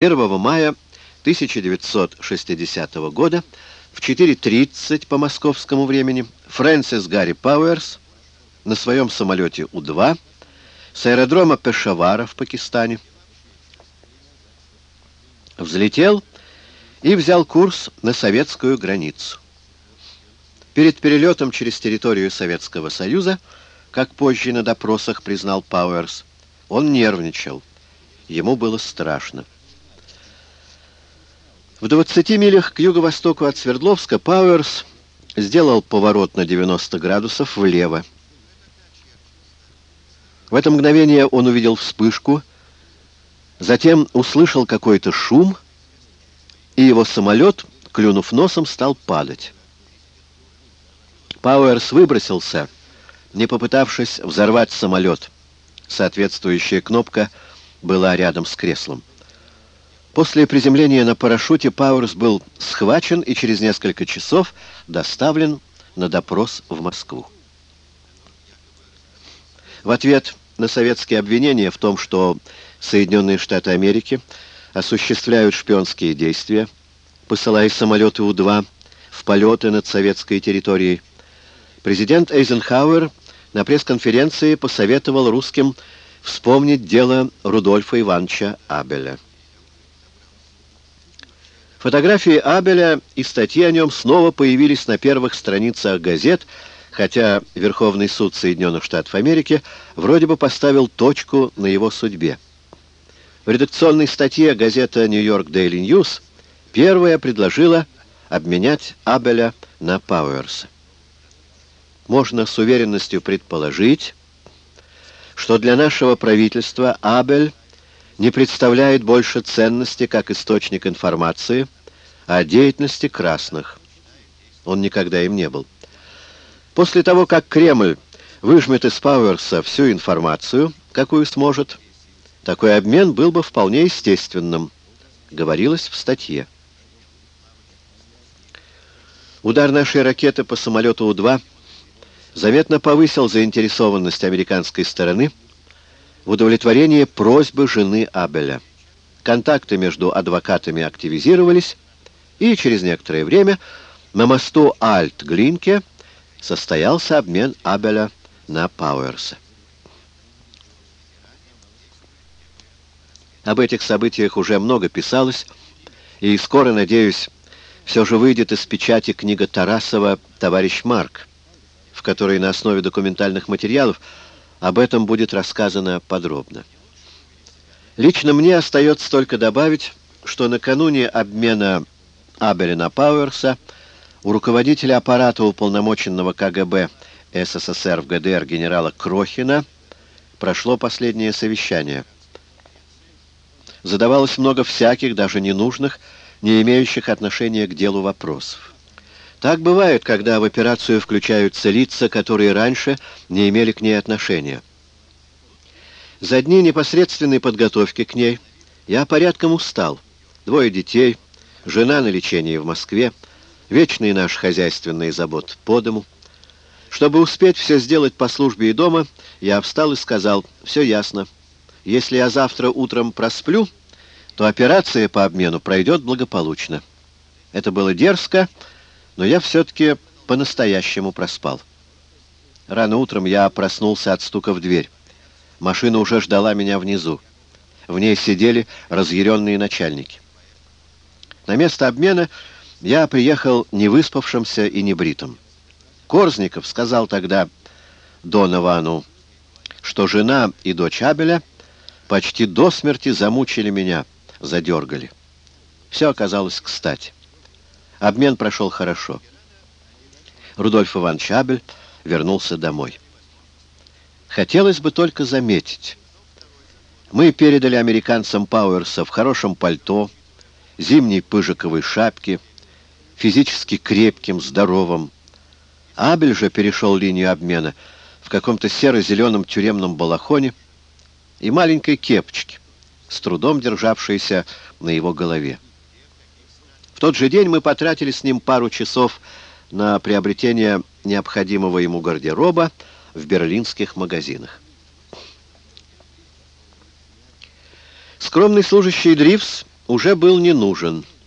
1 мая 1960 года в 4.30 по московскому времени Фрэнсис Гарри Пауэрс на своем самолете У-2 с аэродрома Пешавара в Пакистане взлетел и взял курс на советскую границу. Перед перелетом через территорию Советского Союза, как позже на допросах признал Пауэрс, он нервничал. Ему было страшно. В 20 милях к юго-востоку от Свердловска Пауэрс сделал поворот на 90 градусов влево. В это мгновение он увидел вспышку, затем услышал какой-то шум, и его самолет, клюнув носом, стал падать. Пауэрс выбросился, не попытавшись взорвать самолет. Соответствующая кнопка была рядом с креслом. После приземления на парашюте Пауэрс был схвачен и через несколько часов доставлен на допрос в Москву. В ответ на советские обвинения в том, что Соединенные Штаты Америки осуществляют шпионские действия, посылая самолеты У-2 в полеты над советской территорией, президент Эйзенхауэр на пресс-конференции посоветовал русским вспомнить дело Рудольфа Ивановича Абеля. Фотографии Абеля и статьи о нем снова появились на первых страницах газет, хотя Верховный суд Соединенных Штатов Америки вроде бы поставил точку на его судьбе. В редакционной статье газета «Нью-Йорк Дейли Ньюс» первая предложила обменять Абеля на Пауэрса. Можно с уверенностью предположить, что для нашего правительства Абель не представляет больше ценности как источник информации о деятельности красных. Он никогда им не был. После того, как Кремль выжмет из Пауэрса всю информацию, какую сможет, такой обмен был бы вполне естественным, говорилось в статье. Удар нашей ракеты по самолету У-2 заметно повысил заинтересованность американской стороны в удовлетворении просьбы жены Абеля. Контакты между адвокатами активизировались, и через некоторое время на мосту Альт-Глинке состоялся обмен Абеля на Пауэрса. Об этих событиях уже много писалось, и скоро, надеюсь, все же выйдет из печати книга Тарасова «Товарищ Марк», в которой на основе документальных материалов об этом будет рассказано подробно. Лично мне остается только добавить, что накануне обмена Абеля на Пауэрса у руководителя аппарата уполномоченного КГБ СССР в ГДР генерала Крохина прошло последнее совещание. Задавалось много всяких, даже ненужных, не имеющих отношения к делу вопросов. Так бывает, когда в операцию включаются лица, которые раньше не имели к ней отношения. За дни непосредственной подготовки к ней я порядком устал. Двое детей, жена на лечении в Москве, вечные наши хозяйственные заботы по дому. Чтобы успеть все сделать по службе и дома, я встал и сказал, все ясно. Если я завтра утром просплю, то операция по обмену пройдет благополучно. Это было дерзко, но я все-таки по-настоящему проспал. Рано утром я проснулся от стука в дверь. Машина уже ждала меня внизу. В ней сидели разъяренные начальники. На место обмена я приехал невыспавшимся и небритым. Корзников сказал тогда Доновану, что жена и дочь Абеля почти до смерти замучили меня, задергали. Все оказалось кстати. Обмен прошел хорошо. Рудольф Иванович Абель вернулся домой. Хотелось бы только заметить. Мы передали американцам Пауэрса в хорошем пальто, зимней пыжиковой шапке, физически крепким, здоровым. Абель же перешел линию обмена в каком-то серо-зеленом тюремном балахоне и маленькой кепочке, с трудом державшейся на его голове. В тот же день мы потратили с ним пару часов на приобретение необходимого ему гардероба в берлинских магазинах. Скромный служащий Дрифс уже был не нужен —